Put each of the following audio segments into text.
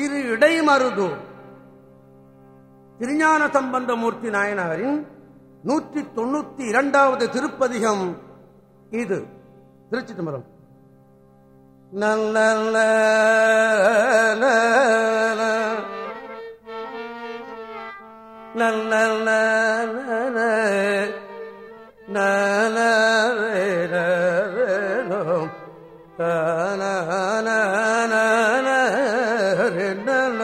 திரு இடைமருதூர் திருஞான சம்பந்தமூர்த்தி நாயனாரின் நூற்றி தொண்ணூத்தி இரண்டாவது திருப்பதிகம் இது. திருச்சி தம்பரம் நல்ல நல்ல நல.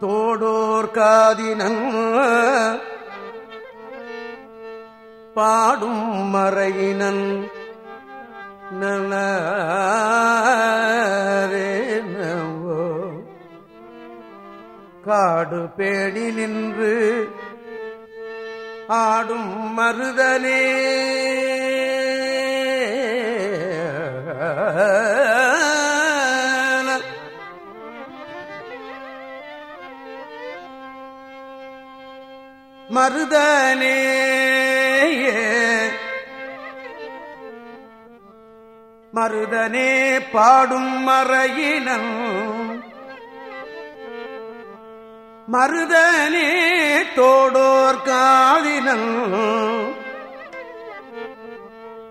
தோடோர் காதினங் பாடும் மறையினன் நனோ காடு பேடி நின்று ஆடும் மறுதலே மருதனே மருதனே பாடும் மறையினம் மருதனே தோடோர் காதினம்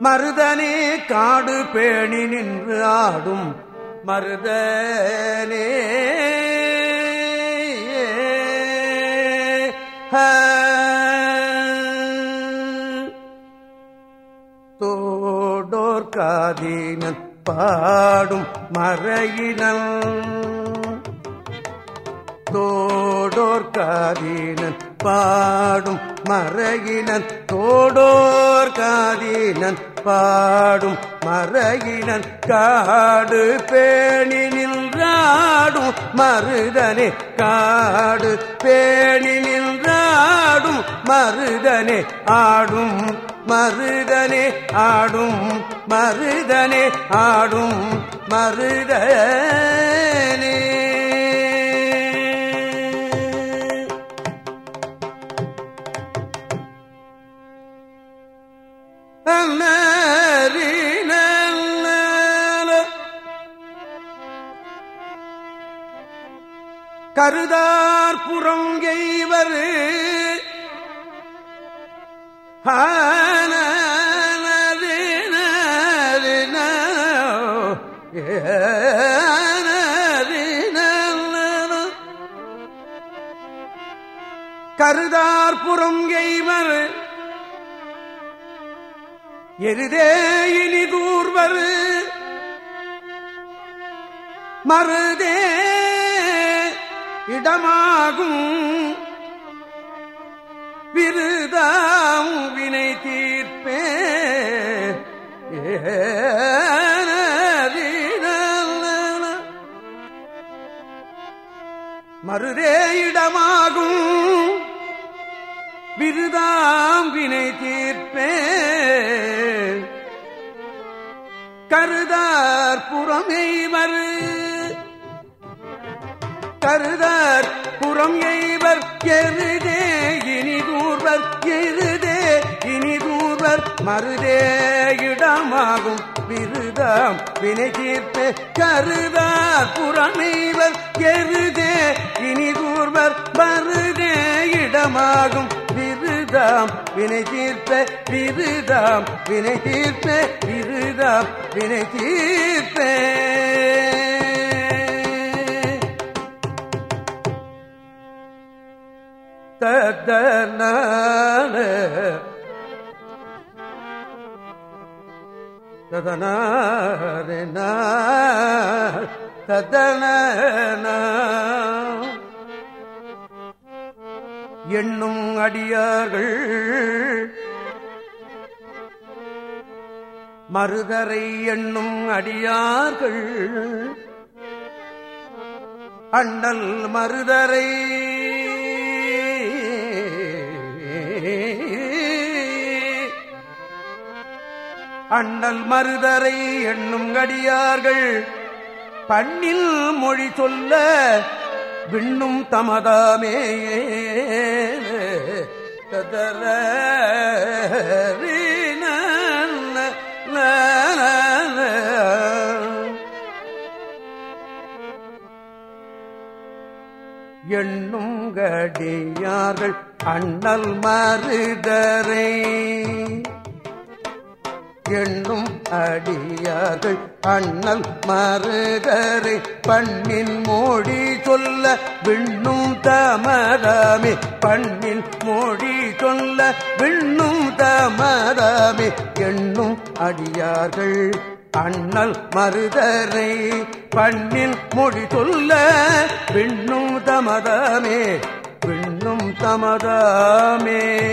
மருதனே காடு பேணி நின்று ஆடும் மருதனே. ஹ காதினன் பாடும் மறையினன். தோடோர் காதீனன் பாடும் மறையினன். தோடோர் காதீனன் பாடும் மறையினன். காடு பேணி நின்றாடும் மருதனே. காடு பேணி நின்றாடும் மருதனே. ஆடும் மருதனே ஆடும் மருதனே ஆடும் மருதனே. கருதார் புறம் எய்வர். கருதார் கருதார்புறம் எய்வர் எருதே இனி கூர்வர் மருதே இடமாகும் விருதாம் வினை தீர்ப்பே ஏ மருதே இடமாகும். விருதாம் வினை தீர்ப்பே கருதார் புறமை மறு கருதார் புறம் எய்வர் எருதே இனி தூர்வர் எருதே இனி தூர்வர் மருதே இடமாகும். விருதாம். வினை தீர்ப்பே கருதார். புறமெய்வர் எருதே இனி தூர்வர் மருதே இடமாகும் விருதாம். வினை தீர்ப்ப விருதாம். வினை தீர்ப்ப விருதாம். வினை தீர்ப்பே ததன ததன ததன எண்ணும் அடியார்கள் மருதரை எண்ணும் அடியார்கள். அண்ணல் மருதரை அண்ணல் மருதரை எண்ணும் அடியார்கள் பண்ணில் மொழி சொல்ல விண்ணும் தமதாமே தர எண்ணுங்கடியார்கள் அண்ணல் மருதரை எண்ணும் அடியார்கள் அண்ணல் மறுகரை பண்ணின் மொழி சொல்ல விண்ணும் தமதாமே. பண்ணின் மொழி சொல்ல விண்ணும் தமதாமே. எண்ணும் அடியார்கள் அண்ணல் மருதரை பண்ணின் மொழி சொல்ல விண்ணும் தமதாமே. விண்ணும் தமதாமே.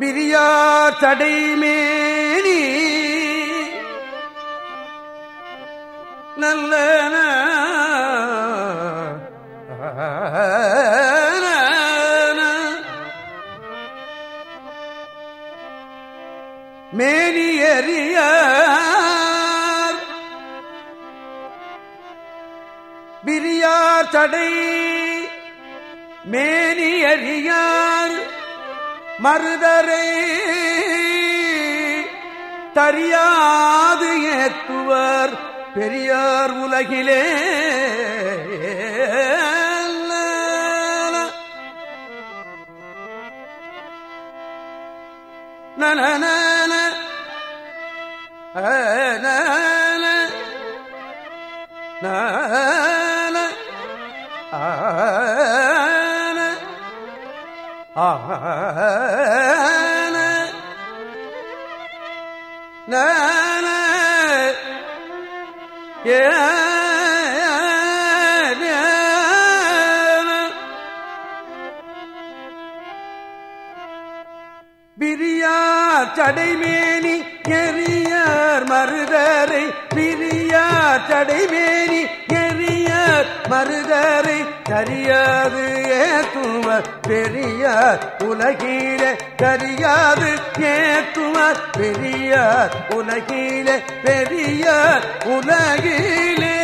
பிரியா தடைமேனி நல்ல மேனியறியார் பிரியா தடை மேனியறிய மருதரை தறியாது ஏத்துவர் பெரியார் உலகிலே. நன பிரியார் சடைமேனி எரியார் மருதரை பிரியார் சடைமேனி மருதரை தெரியாது ஏத்துவர் பெரியார். உலகிலே தெரியாது ஏத்துவர் பெரியார். உலகிலே பெரியார் உலகிலே.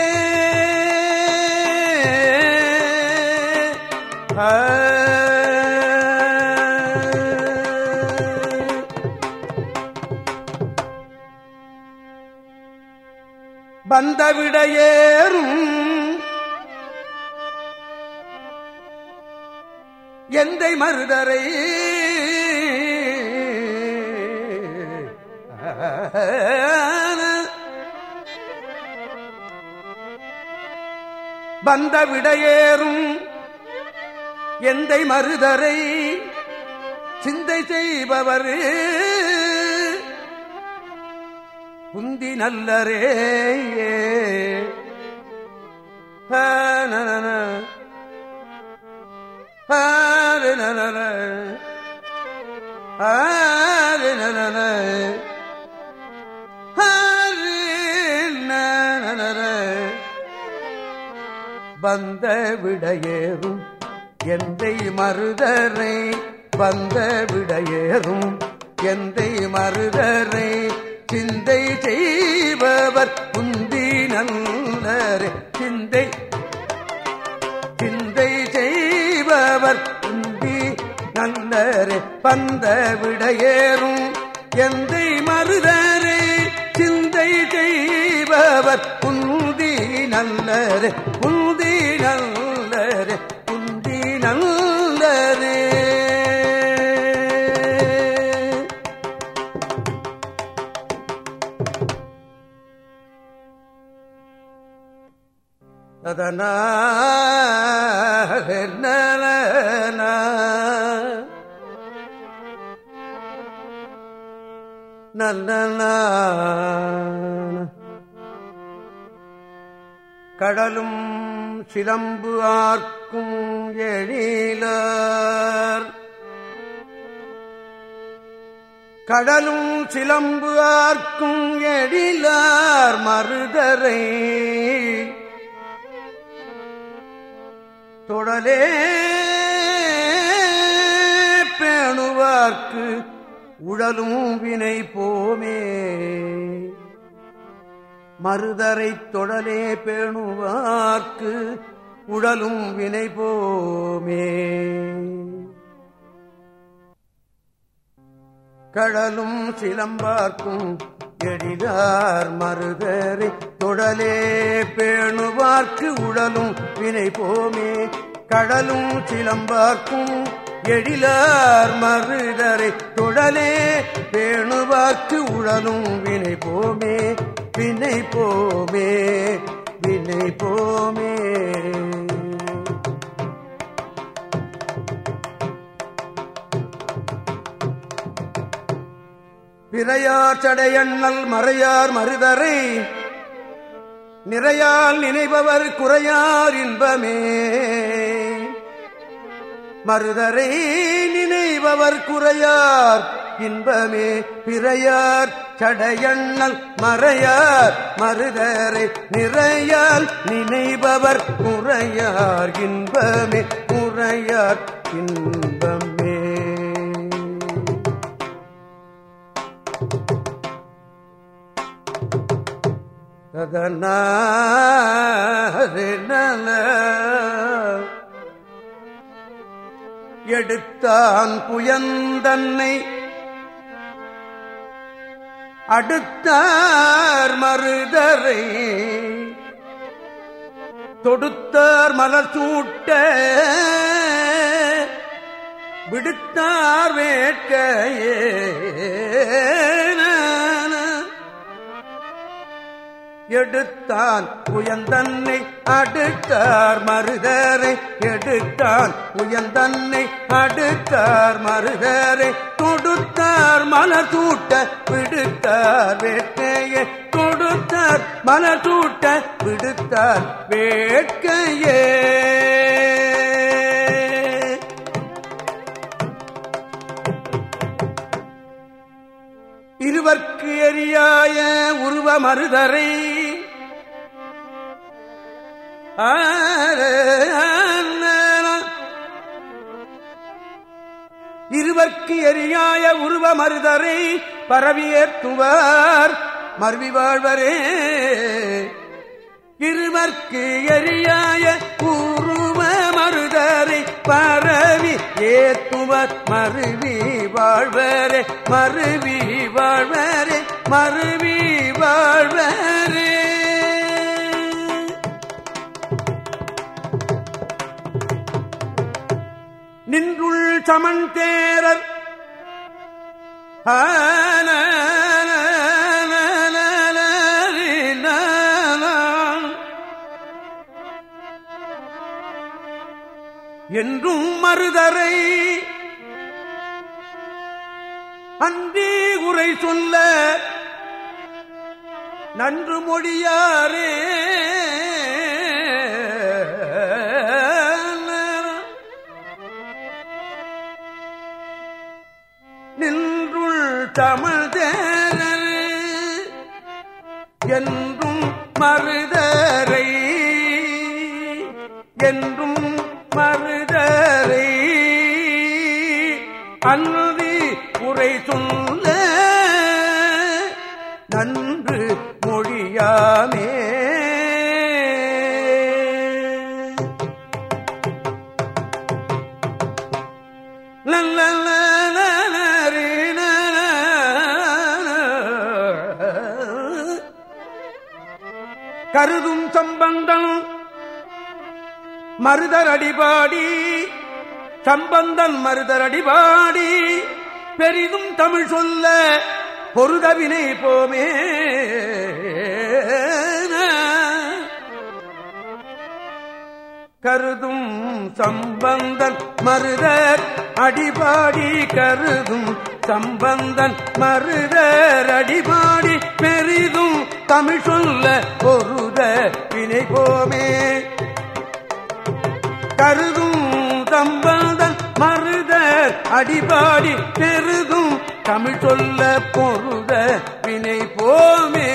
ஆ. எந்தை மருதரை? பந்தவிடையேறும் எந்தை மருதரை? சிந்தை செய்பவர் உந்தி நல்லரே. வந்த விடையேறும் எந்தை மருதரை வந்த விடையேறும் எந்தை மருதரை சிந்தை செய்பவர் பந்த விடையேறும். எந்தை மருதரே சிந்தை செய்பவர் குந்தி நல்லரே குந்தி நல்லரே குந்தி நல்லரே. ததனா கடலும் சிலம்பு ஆர்க்கும் எழிலார். கடலும் சிலம்பு ஆர்க்கும் எழிலார் மருதரை. தொடலே பேணுவார்க்கு உழலும் வினை போமே. மறுதரை தொடலே பேணுவார்க்கு உழலும் வினை போமே. கடலும் சிலம்பார்க்கும் எழிலார் மருதரை தொடலே பேணுவார்க்கு உடலும் வினை போமே. கடலும் சிலம்பார்க்கும் எழிலார் மருதரை தொடலே பேணுவார்க்கு உழலும் வினை போமே வினை போமே வினை போமே. பிறையார் சடையண்ணல் மறையார் மருதரை நிறையால் நினைபவர் குறையார் இன்பமே. மருதரை நினைபவர் குறையார். இன்பமே பிறையார். சடையண்ணல் மறையார். மருதரை நிறையால் நினைபவர் குறையார். இன்பமே குறையார். இன்பமே. ததன எடுத்தான் புயந்தன்னை அடுத்தார் மருதரை. தொடுத்தார் மலர் சூட்ட. விடுத்தார் வேட்கையே. எடுத்தான் உயந்தன்னை அடுத்தார் மருதரை. எடுத்தான் உயந்தன்னை அடுத்தார் மருதரை. தொடுத்தார் மலர் சூட்ட விடுத்தார் வேட்கையே. தொடுத்தார் மலர் சூட்ட விடுத்தார் வேட்கையே. இருவர்க்கு எரியாய உருவ மருதரை இருவர்க்கு எரியாய உருவ மருதரை பரவியேற்றுவார் மருவி வாழ்வரே இருவர்க்கு எரியாய உருவ மருதரை பரவி ஏத்துவர் மருவி வாழ்வரே மருவி வாழ்வரே மருவி வாழ்வரே நின்றுள் சமன் தேரர் ஆன என்றும் மறுதரை அன்றி உரை சொல்ல நன்று மொழியாரே. தமிழ் தேரர் என்றும் மறுதரை என்றும் மறுதரை அன்றி உரை சொன்ன கருதும் சம்பந்தம். மருதரடிபாடி சம்பந்தன் மருதரடிபாடி பெரிதும் தமிழ் சொல்ல பொருதவினை போமே. கருதும் சம்பந்தன் மருதர் அடிபாடி. கருதும் சம்பந்தன் மருதர் பெரிதும் தமிழ் சொல்ல பொருத வினை போமே கருதும் சம்பந்தன் மருதர் அடிபாடி பெருதும் தமிழ் சொல்ல பொருத வினை போமே